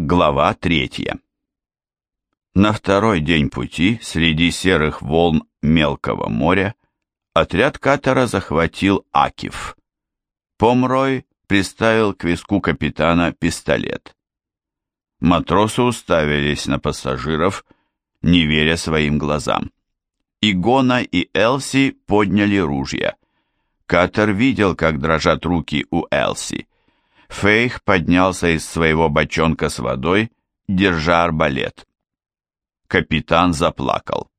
Глава третья. На второй день пути среди серых волн мелкого моря отряд катера захватил Акив. Помрой приставил к виску капитана пистолет. Матросы уставились на пассажиров, не веря своим глазам. Игона и Элси подняли ружья. Катер видел, как дрожат руки у Элси. Фейх поднялся из своего бочонка с водой, держа арбалет. Капитан заплакал.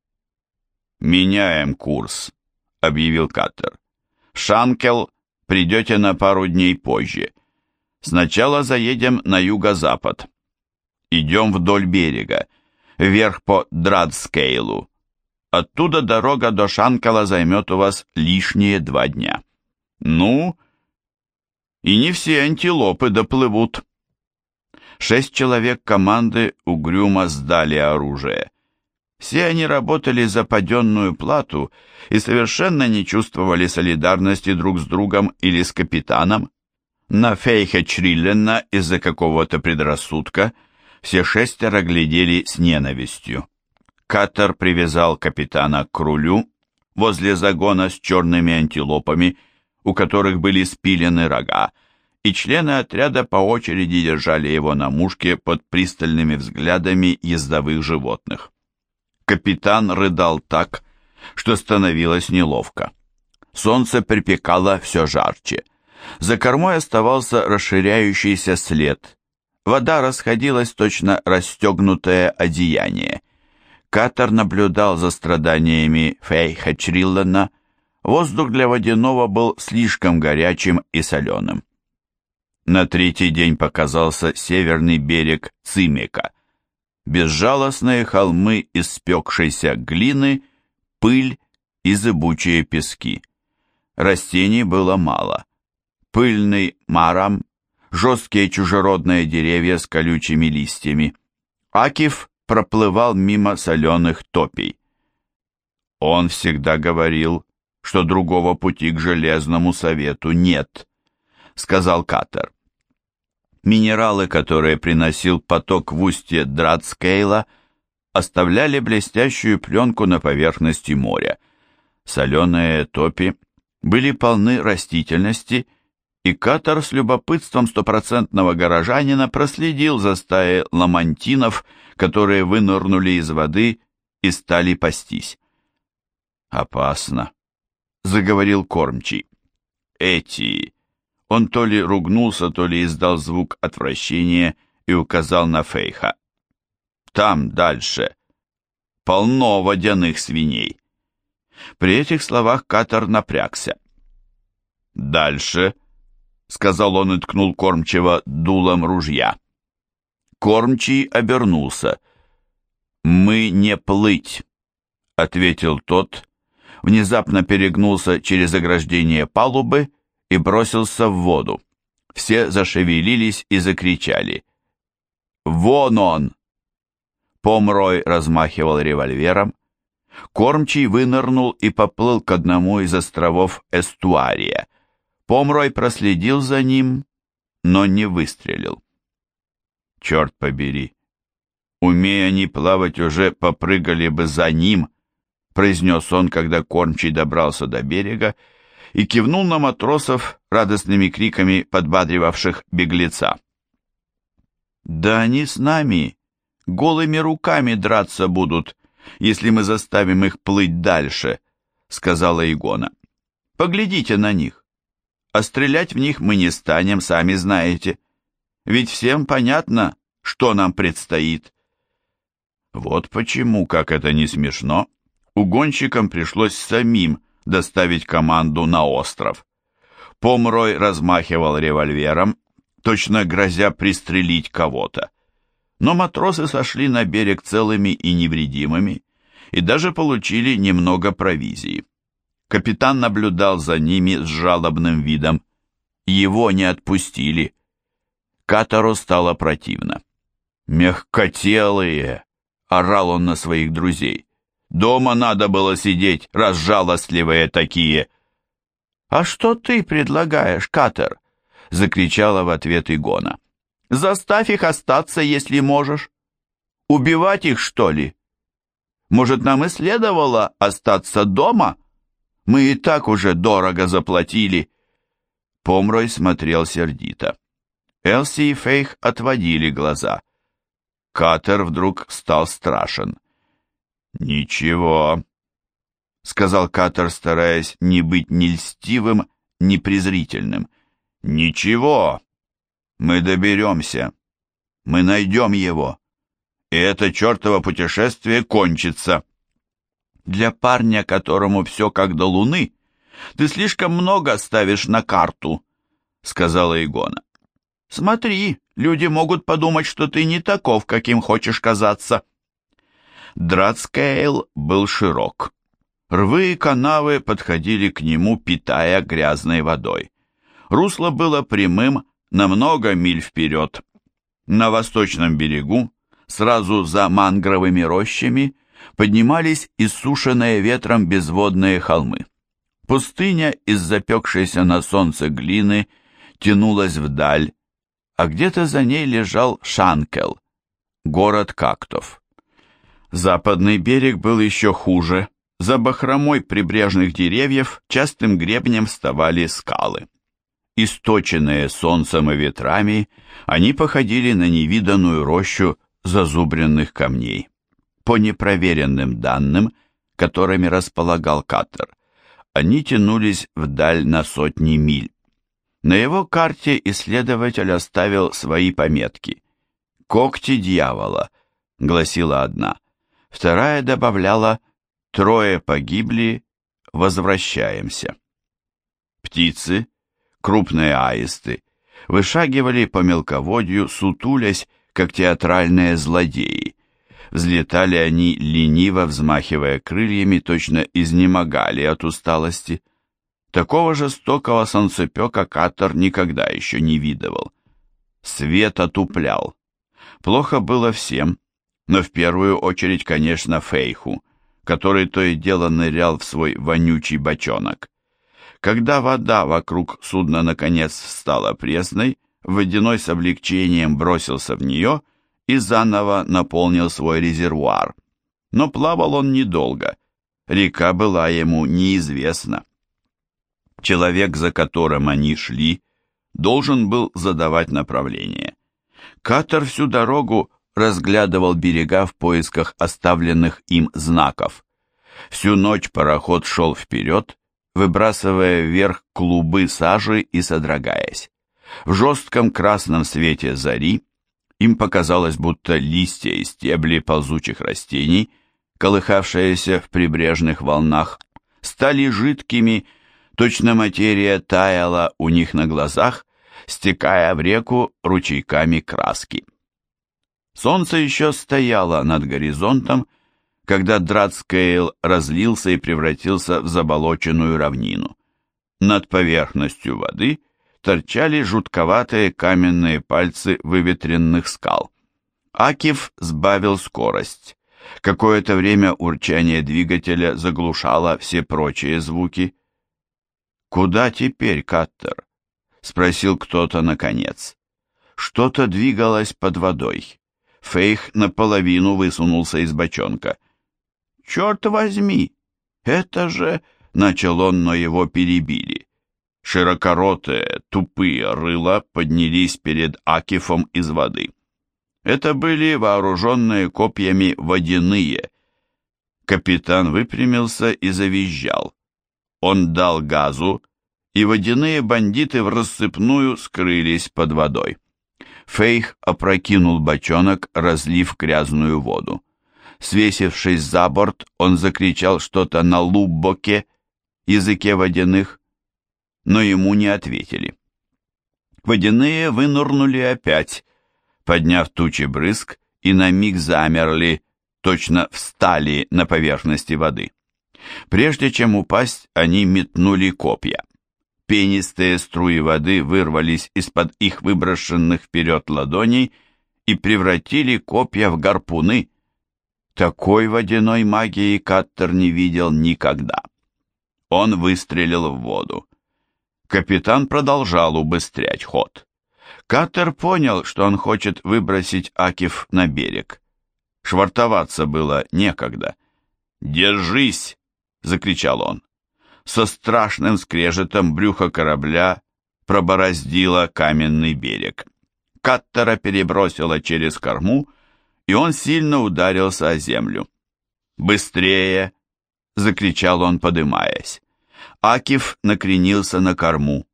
«Меняем курс», — объявил Каттер. «Шанкел придете на пару дней позже. Сначала заедем на юго-запад. Идем вдоль берега, вверх по Драдскейлу. Оттуда дорога до Шанкела займет у вас лишние два дня. Ну, и не все антилопы доплывут. Шесть человек команды угрюмо сдали оружие. Все они работали за паденную плату и совершенно не чувствовали солидарности друг с другом или с капитаном. На Фейхе Чриллена из-за какого-то предрассудка все шестеро глядели с ненавистью. Катер привязал капитана к рулю возле загона с черными антилопами у которых были спилены рога, и члены отряда по очереди держали его на мушке под пристальными взглядами ездовых животных. Капитан рыдал так, что становилось неловко. Солнце припекало все жарче. За кормой оставался расширяющийся след. Вода расходилась точно расстегнутое одеяние. Катер наблюдал за страданиями Фейха Чриллена, Воздух для водяного был слишком горячим и соленым. На третий день показался северный берег Цимека. Безжалостные холмы из спекшейся глины, пыль и зыбучие пески. Растений было мало. Пыльный марам, жесткие чужеродные деревья с колючими листьями. Акив проплывал мимо соленых топий. Он всегда говорил, что другого пути к Железному Совету нет», — сказал Катер. Минералы, которые приносил поток в устье Дратскейла, оставляли блестящую пленку на поверхности моря. Соленые топи были полны растительности, и Катер с любопытством стопроцентного горожанина проследил за стаей ламантинов, которые вынырнули из воды и стали пастись. «Опасно», заговорил кормчий. Эти... Он то ли ругнулся, то ли издал звук отвращения и указал на Фейха. Там, дальше. Полно водяных свиней. При этих словах Катар напрягся. «Дальше», — сказал он и ткнул кормчего дулом ружья. Кормчий обернулся. «Мы не плыть», — ответил тот, внезапно перегнулся через ограждение палубы и бросился в воду. Все зашевелились и закричали. «Вон он!» Помрой размахивал револьвером. Кормчий вынырнул и поплыл к одному из островов Эстуария. Помрой проследил за ним, но не выстрелил. Черт побери! Умея они плавать, уже попрыгали бы за ним, произнес он, когда кормчий добрался до берега, и кивнул на матросов радостными криками, подбадривавших беглеца. «Да они с нами голыми руками драться будут, если мы заставим их плыть дальше», — сказала Игона. «Поглядите на них. А стрелять в них мы не станем, сами знаете. Ведь всем понятно, что нам предстоит». Вот почему, как это не смешно, — угонщикам пришлось самим доставить команду на остров. Помрой размахивал револьвером, точно грозя пристрелить кого-то. Но матросы сошли на берег целыми и невредимыми и даже получили немного провизии. Капитан наблюдал за ними с жалобным видом. Его не отпустили. Катору стало противно. «Мягкотелые!» — орал он на своих друзей. Дома надо было сидеть, разжалостливые такие. «А что ты предлагаешь, Катер?» — закричала в ответ Игона. Заставь их остаться, если можешь. Убивать их, что ли? Может, нам и следовало остаться дома? Мы и так уже дорого заплатили. Помрой смотрел сердито. Элси и Фейх отводили глаза. Катер вдруг стал страшен. «Ничего», — сказал Катер, стараясь не быть ни льстивым, ни презрительным. «Ничего, мы доберемся. Мы найдем его. И это чертово путешествие кончится». «Для парня, которому все как до луны, ты слишком много ставишь на карту», — сказала Игона. «Смотри, люди могут подумать, что ты не таков, каким хочешь казаться». Дратскейл был широк. Рвы и канавы подходили к нему, питая грязной водой. Русло было прямым на много миль вперед. На восточном берегу, сразу за мангровыми рощами, поднимались иссушенные ветром безводные холмы. Пустыня из запекшейся на солнце глины тянулась вдаль, а где-то за ней лежал Шанкел, город кактов. Западный берег был еще хуже, за бахромой прибрежных деревьев частым гребнем вставали скалы. Источенные солнцем и ветрами, они походили на невиданную рощу зазубренных камней. По непроверенным данным, которыми располагал Катер, они тянулись вдаль на сотни миль. На его карте исследователь оставил свои пометки. «Когти дьявола», — гласила одна, вторая добавляла Трое погибли, возвращаемся. Птицы, крупные аисты, вышагивали по мелководью, сутулясь, как театральные злодеи. Взлетали они, лениво взмахивая крыльями, точно изнемогали от усталости. Такого жестокого солнцепека Катер никогда еще не видывал. Свет отуплял. Плохо было всем, но в первую очередь, конечно, Фейху который то и дело нырял в свой вонючий бочонок. Когда вода вокруг судна наконец стала пресной, водяной с облегчением бросился в нее и заново наполнил свой резервуар. Но плавал он недолго, река была ему неизвестна. Человек, за которым они шли, должен был задавать направление. Катер всю дорогу разглядывал берега в поисках оставленных им знаков. Всю ночь пароход шел вперед, выбрасывая вверх клубы сажи и содрогаясь. В жестком красном свете зари им показалось, будто листья и стебли ползучих растений, колыхавшиеся в прибрежных волнах, стали жидкими, точно материя таяла у них на глазах, стекая в реку ручейками краски. Солнце еще стояло над горизонтом, когда Дратскейл разлился и превратился в заболоченную равнину. Над поверхностью воды торчали жутковатые каменные пальцы выветренных скал. Акив сбавил скорость. Какое-то время урчание двигателя заглушало все прочие звуки. «Куда теперь, Каттер?» — спросил кто-то наконец. Что-то двигалось под водой. Фейх наполовину высунулся из бочонка. «Черт возьми! Это же...» — начал он, но его перебили. Широкоротые, тупые рыла поднялись перед Акифом из воды. Это были вооруженные копьями водяные. Капитан выпрямился и завизжал. Он дал газу, и водяные бандиты в рассыпную скрылись под водой. Фейх опрокинул бочонок, разлив грязную воду. Свесившись за борт, он закричал что-то на луббоке, языке водяных, но ему не ответили. Водяные вынырнули опять, подняв тучи брызг, и на миг замерли, точно встали на поверхности воды. Прежде чем упасть, они метнули копья. Пенистые струи воды вырвались из-под их выброшенных вперед ладоней и превратили копья в гарпуны. Такой водяной магии Каттер не видел никогда. Он выстрелил в воду. Капитан продолжал убыстрять ход. Катер понял, что он хочет выбросить Акиф на берег. Швартоваться было некогда. «Держись!» — закричал он. Со страшным скрежетом брюхо корабля пробороздило каменный берег. Каттера перебросило через корму, и он сильно ударился о землю. «Быстрее!» — закричал он, подымаясь. Акиф накренился на корму.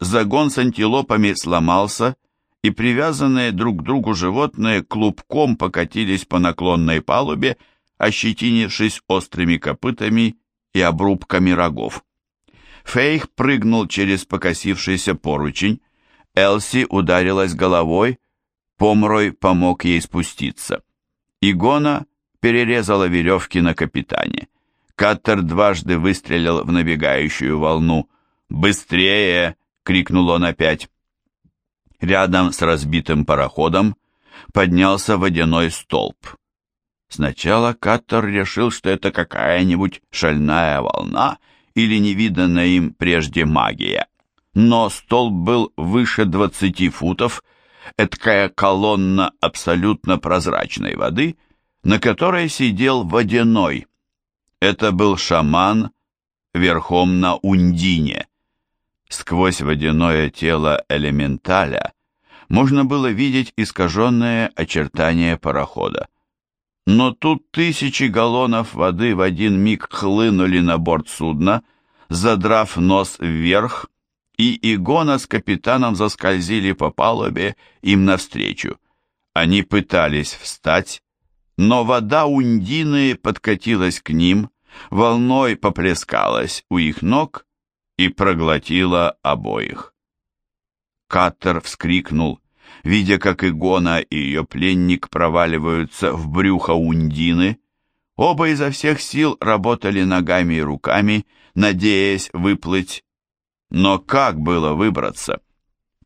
Загон с антилопами сломался, и привязанные друг к другу животные клубком покатились по наклонной палубе, ощетинившись острыми копытами и обрубками рогов. Фейх прыгнул через покосившийся поручень, Элси ударилась головой, Помрой помог ей спуститься. Игона перерезала веревки на капитане. Каттер дважды выстрелил в набегающую волну. «Быстрее!» — крикнул он опять. Рядом с разбитым пароходом поднялся водяной столб. Сначала Каттер решил, что это какая-нибудь шальная волна или невиданная им прежде магия. Но столб был выше двадцати футов, эткая колонна абсолютно прозрачной воды, на которой сидел водяной. Это был шаман верхом на Ундине. Сквозь водяное тело элементаля можно было видеть искаженное очертания парохода. Но тут тысячи галлонов воды в один миг хлынули на борт судна, задрав нос вверх, и Игона с капитаном заскользили по палубе им навстречу. Они пытались встать, но вода Ундины подкатилась к ним, волной поплескалась у их ног и проглотила обоих. Каттер вскрикнул, видя, как Игона и ее пленник проваливаются в брюхо Ундины. Оба изо всех сил работали ногами и руками, надеясь выплыть. Но как было выбраться?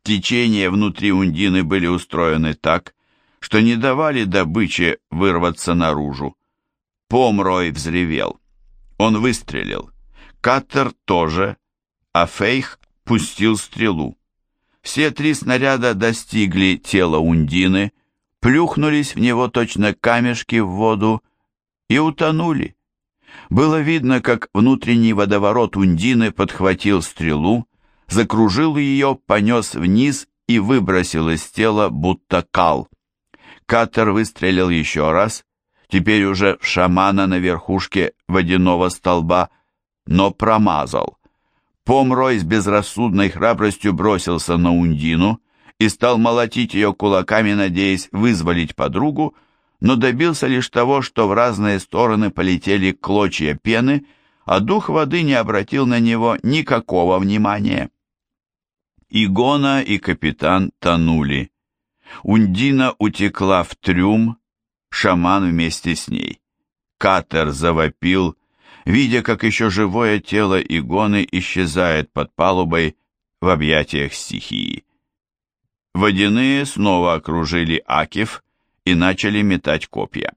Течения внутри Ундины были устроены так, что не давали добыче вырваться наружу. Помрой взревел. Он выстрелил. Каттер тоже, а Фейх пустил стрелу. Все три снаряда достигли тела Ундины, плюхнулись в него точно камешки в воду и утонули. Было видно, как внутренний водоворот Ундины подхватил стрелу, закружил ее, понес вниз и выбросил из тела, будто кал. Катер выстрелил еще раз, теперь уже шамана на верхушке водяного столба, но промазал. Помрой с безрассудной храбростью бросился на Ундину и стал молотить ее кулаками, надеясь вызволить подругу, но добился лишь того, что в разные стороны полетели клочья пены, а дух воды не обратил на него никакого внимания. Игона и капитан тонули. Ундина утекла в трюм, шаман вместе с ней. Катер завопил, видя, как еще живое тело Игоны исчезает под палубой в объятиях стихии. Водяные снова окружили Акив и начали метать копья.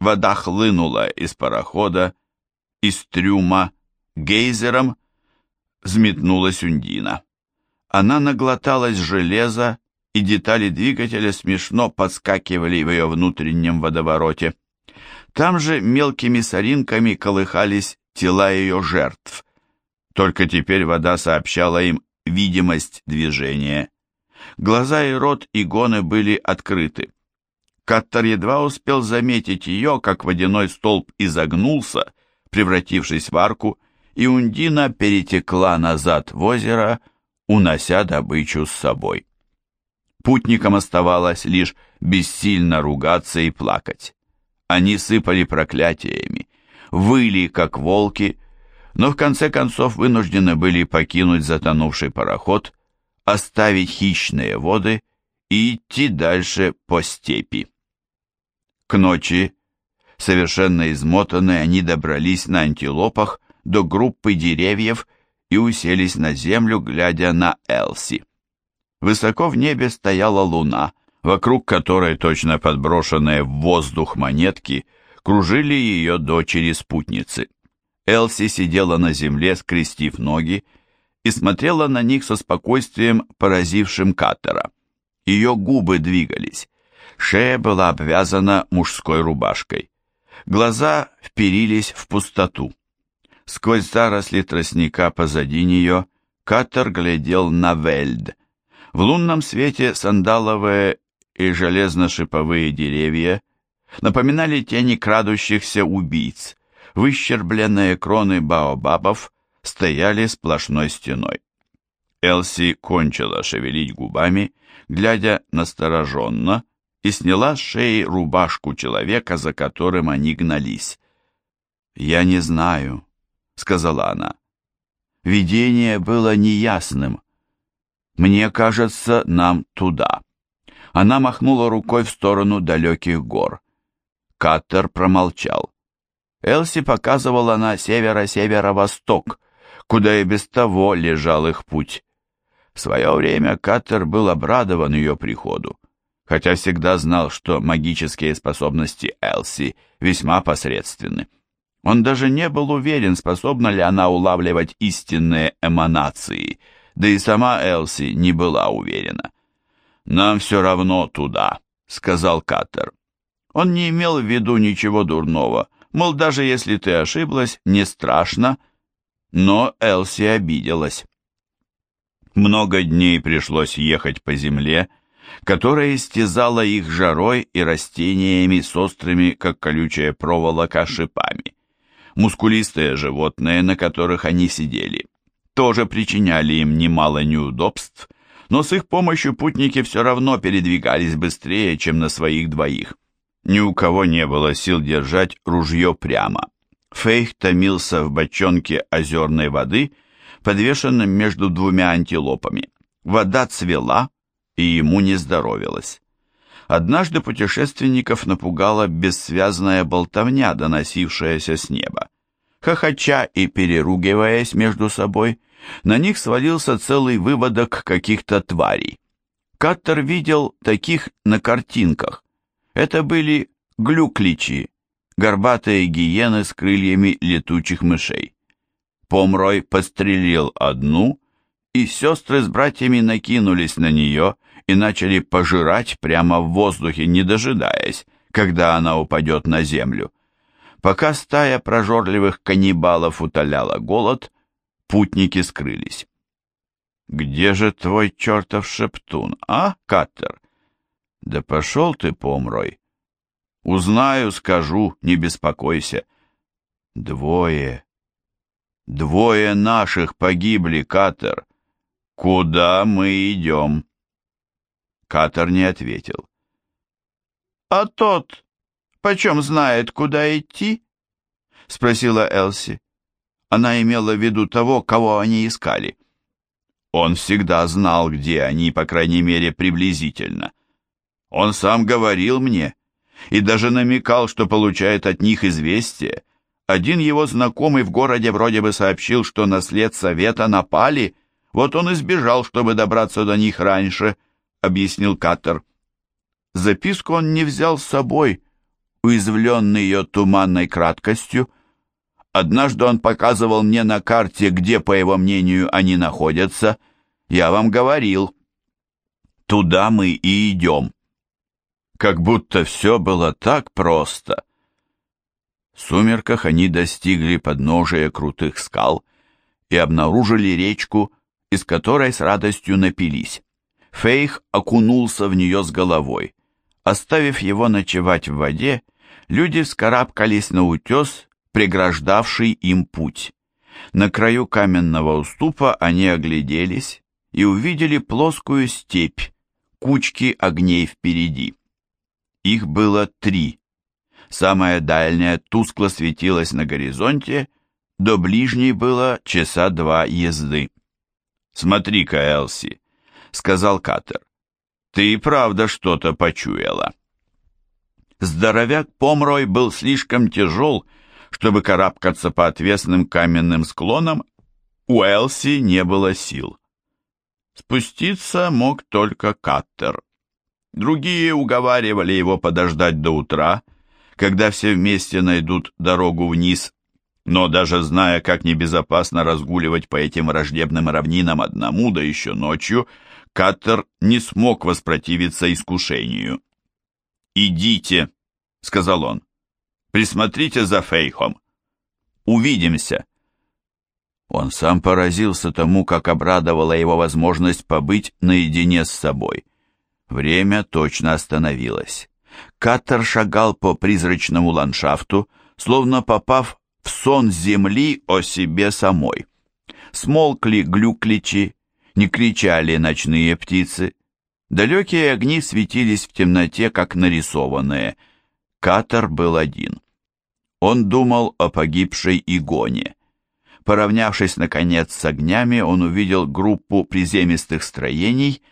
Вода хлынула из парохода, из трюма, гейзером взметнулась Ундина. Она наглоталась железа, и детали двигателя смешно подскакивали в ее внутреннем водовороте. Там же мелкими соринками колыхались тела ее жертв. Только теперь вода сообщала им видимость движения. Глаза и рот Игоны были открыты. Каттер едва успел заметить ее, как водяной столб изогнулся, превратившись в арку, и Ундина перетекла назад в озеро, унося добычу с собой. Путникам оставалось лишь бессильно ругаться и плакать. Они сыпали проклятиями, выли, как волки, но в конце концов вынуждены были покинуть затонувший пароход, оставить хищные воды и идти дальше по степи. К ночи, совершенно измотанные, они добрались на антилопах до группы деревьев и уселись на землю, глядя на Элси. Высоко в небе стояла луна, вокруг которой, точно подброшенные в воздух монетки, кружили ее дочери-спутницы. Элси сидела на земле, скрестив ноги, и смотрела на них со спокойствием, поразившим Каттера. Ее губы двигались. Шея была обвязана мужской рубашкой. Глаза вперились в пустоту. Сквозь заросли тростника позади нее Катер глядел на Вельд. В лунном свете сандаловые и железно-шиповые деревья напоминали тени крадущихся убийц. Выщербленные кроны баобабов стояли сплошной стеной. Элси кончила шевелить губами, глядя настороженно, и сняла с шеи рубашку человека, за которым они гнались. «Я не знаю», — сказала она. Видение было неясным. «Мне кажется, нам туда». Она махнула рукой в сторону далеких гор. Каттер промолчал. Элси показывала на северо-северо-восток, куда и без того лежал их путь. В свое время Каттер был обрадован ее приходу, хотя всегда знал, что магические способности Элси весьма посредственны. Он даже не был уверен, способна ли она улавливать истинные эманации, да и сама Элси не была уверена. «Нам все равно туда», — сказал Каттер. Он не имел в виду ничего дурного, мол, даже если ты ошиблась, не страшно, но Элси обиделась. Много дней пришлось ехать по земле, которая истязала их жарой и растениями с острыми, как колючая проволока, шипами. Мускулистые животные, на которых они сидели, тоже причиняли им немало неудобств, но с их помощью путники все равно передвигались быстрее, чем на своих двоих. Ни у кого не было сил держать ружье прямо. Фейх томился в бочонке озерной воды, подвешенном между двумя антилопами. Вода цвела, и ему не здоровилось. Однажды путешественников напугала бессвязная болтовня, доносившаяся с неба. Хохоча и переругиваясь между собой, на них свалился целый выводок каких-то тварей. Каттер видел таких на картинках. Это были глюкличи, горбатые гиены с крыльями летучих мышей. Помрой подстрелил одну, и сестры с братьями накинулись на нее и начали пожирать прямо в воздухе, не дожидаясь, когда она упадет на землю. Пока стая прожорливых каннибалов утоляла голод, путники скрылись. «Где же твой чертов шептун, а, Каттер?» «Да пошел ты, помрой!» «Узнаю, скажу, не беспокойся». «Двое! Двое наших погибли, Каттер! Куда мы идем?» Каттер не ответил. «А тот, почем знает, куда идти?» — спросила Элси. Она имела в виду того, кого они искали. Он всегда знал, где они, по крайней мере, приблизительно. Он сам говорил мне и даже намекал, что получает от них известие. Один его знакомый в городе вроде бы сообщил, что на след совета напали, вот он и сбежал, чтобы добраться до них раньше, — объяснил Каттер. Записку он не взял с собой, уязвленный ее туманной краткостью, Однажды он показывал мне на карте, где, по его мнению, они находятся. Я вам говорил. Туда мы и идем. Как будто все было так просто. В сумерках они достигли подножия крутых скал и обнаружили речку, из которой с радостью напились. Фейх окунулся в нее с головой. Оставив его ночевать в воде, люди вскарабкались на утес преграждавший им путь. На краю каменного уступа они огляделись и увидели плоскую степь, кучки огней впереди. Их было три. Самая дальняя тускло светилась на горизонте, до ближней было часа два езды. «Смотри-ка, Элси», — сказал Катер, — «ты и правда что-то почуяла». Здоровяк Помрой был слишком тяжел, чтобы карабкаться по отвесным каменным склонам, у Элси не было сил. Спуститься мог только Каттер. Другие уговаривали его подождать до утра, когда все вместе найдут дорогу вниз, но даже зная, как небезопасно разгуливать по этим враждебным равнинам одному, да еще ночью, Каттер не смог воспротивиться искушению. «Идите», — сказал он, — «присмотрите за Фейхом. Увидимся». Он сам поразился тому, как обрадовала его возможность побыть наедине с собой. Время точно остановилось. Каттер шагал по призрачному ландшафту, словно попав в сон земли о себе самой. Смолкли глюкличи, не кричали ночные птицы. Далекие огни светились в темноте, как нарисованные. Катер был один. Он думал о погибшей Игоне. Поравнявшись, наконец, с огнями, он увидел группу приземистых строений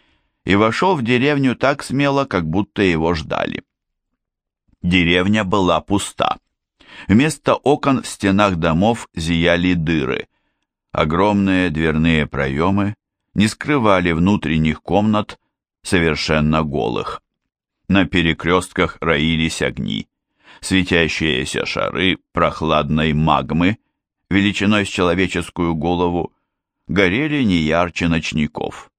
и вошел в деревню так смело, как будто его ждали. Деревня была пуста. Вместо окон в стенах домов зияли дыры. Огромные дверные проемы не скрывали внутренних комнат, совершенно голых. На перекрестках роились огни. Светящиеся шары прохладной магмы, величиной с человеческую голову, горели не ярче ночников.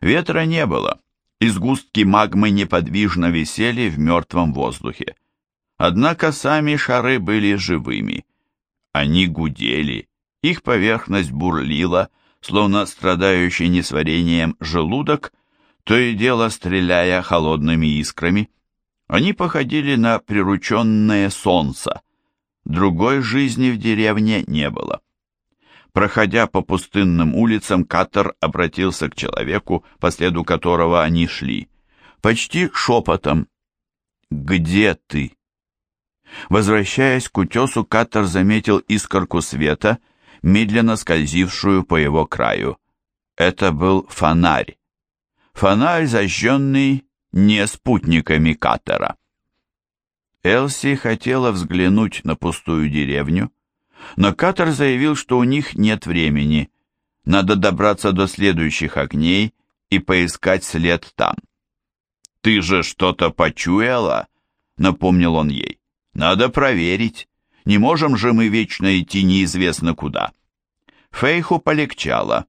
Ветра не было, и сгустки магмы неподвижно висели в мертвом воздухе. Однако сами шары были живыми. Они гудели, их поверхность бурлила, словно страдающий несварением желудок, то и дело стреляя холодными искрами. Они походили на прирученное солнце. Другой жизни в деревне не было. Проходя по пустынным улицам, Катер обратился к человеку, по следу которого они шли. Почти шепотом. «Где ты?» Возвращаясь к утесу, Катер заметил искорку света — медленно скользившую по его краю. Это был фонарь. Фонарь, зажженный не спутниками катера. Элси хотела взглянуть на пустую деревню, но Катер заявил, что у них нет времени. Надо добраться до следующих огней и поискать след там. «Ты же что-то почуяла?» — напомнил он ей. «Надо проверить». Не можем же мы вечно идти неизвестно куда. Фейху полегчало.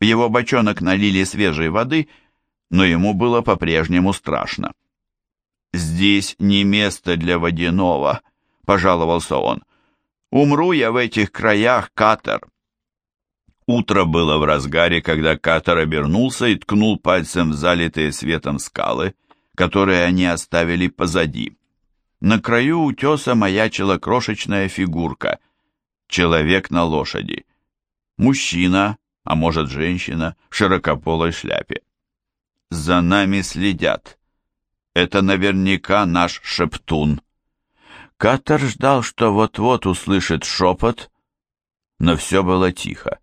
В его бочонок налили свежей воды, но ему было по-прежнему страшно. «Здесь не место для водяного», — пожаловался он. «Умру я в этих краях, Катер». Утро было в разгаре, когда Катер обернулся и ткнул пальцем в залитые светом скалы, которые они оставили позади. На краю утеса маячила крошечная фигурка. Человек на лошади. Мужчина, а может женщина, в широкополой шляпе. За нами следят. Это наверняка наш шептун. Катер ждал, что вот-вот услышит шепот, но все было тихо.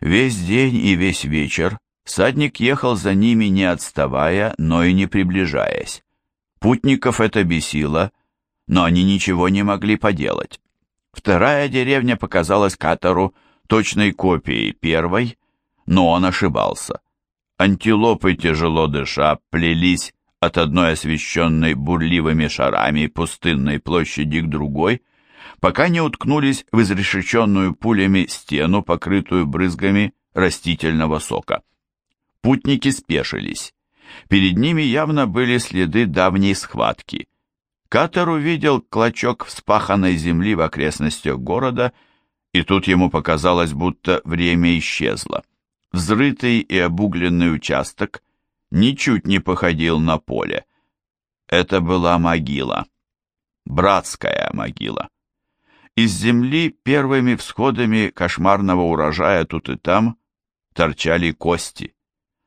Весь день и весь вечер садник ехал за ними, не отставая, но и не приближаясь. Путников это бесило, но они ничего не могли поделать. Вторая деревня показалась Катору точной копией первой, но он ошибался. Антилопы, тяжело дыша, плелись от одной освещенной бурливыми шарами пустынной площади к другой, пока не уткнулись в изрешеченную пулями стену, покрытую брызгами растительного сока. Путники спешились. Перед ними явно были следы давней схватки. Катер увидел клочок вспаханной земли в окрестностях города, и тут ему показалось, будто время исчезло. Взрытый и обугленный участок ничуть не походил на поле. Это была могила. Братская могила. Из земли первыми всходами кошмарного урожая тут и там торчали кости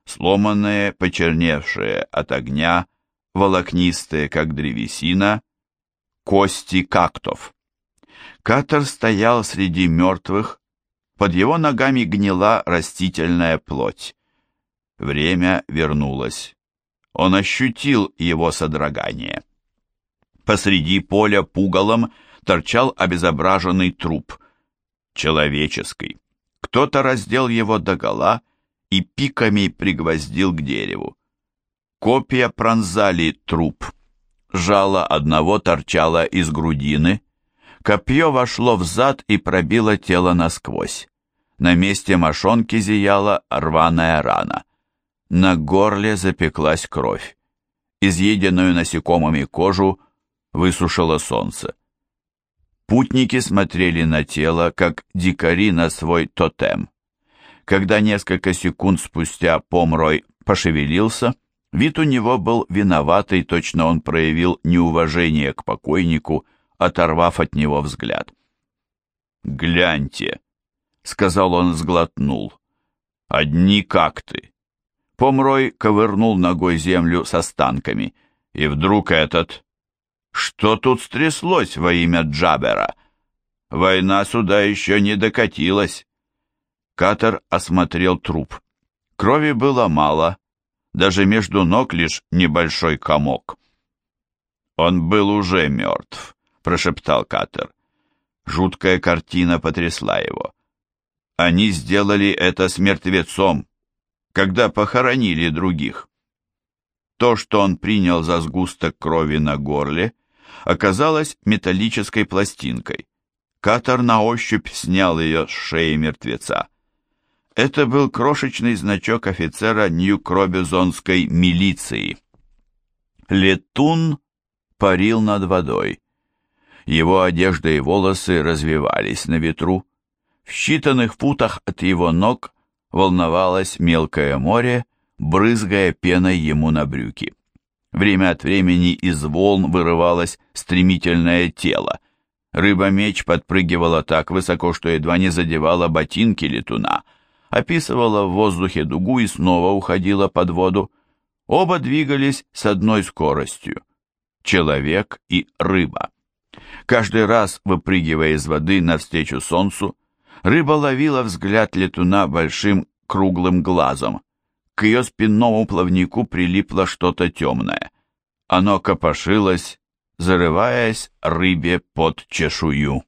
сломанные, почерневшие от огня, волокнистые, как древесина, кости кактов. Катер стоял среди мертвых, под его ногами гнила растительная плоть. Время вернулось. Он ощутил его содрогание. Посреди поля пугалом торчал обезображенный труп. Человеческий. Кто-то раздел его догола и пиками пригвоздил к дереву. Копья пронзали труп. Жало одного торчало из грудины. Копье вошло в зад и пробило тело насквозь. На месте мошонки зияла рваная рана. На горле запеклась кровь. Изъеденную насекомыми кожу высушило солнце. Путники смотрели на тело, как дикари на свой тотем. Когда несколько секунд спустя Помрой пошевелился, вид у него был виноватый, точно он проявил неуважение к покойнику, оторвав от него взгляд. «Гляньте», — сказал он, сглотнул, — «одни какты». Помрой ковырнул ногой землю с останками, и вдруг этот... Что тут стряслось во имя Джабера? Война сюда еще не докатилась. Катер осмотрел труп. Крови было мало, даже между ног лишь небольшой комок. «Он был уже мертв», — прошептал Катер. Жуткая картина потрясла его. Они сделали это с мертвецом, когда похоронили других. То, что он принял за сгусток крови на горле, оказалось металлической пластинкой. Катер на ощупь снял ее с шеи мертвеца. Это был крошечный значок офицера Нью-Кробизонской милиции. Летун парил над водой. Его одежда и волосы развивались на ветру. В считанных футах от его ног волновалось мелкое море, брызгая пеной ему на брюки. Время от времени из волн вырывалось стремительное тело. Рыба-меч подпрыгивала так высоко, что едва не задевала ботинки летуна, описывала в воздухе дугу и снова уходила под воду. Оба двигались с одной скоростью — человек и рыба. Каждый раз, выпрыгивая из воды навстречу солнцу, рыба ловила взгляд летуна большим круглым глазом. К ее спинному плавнику прилипло что-то темное. Оно копошилось, зарываясь рыбе под чешую.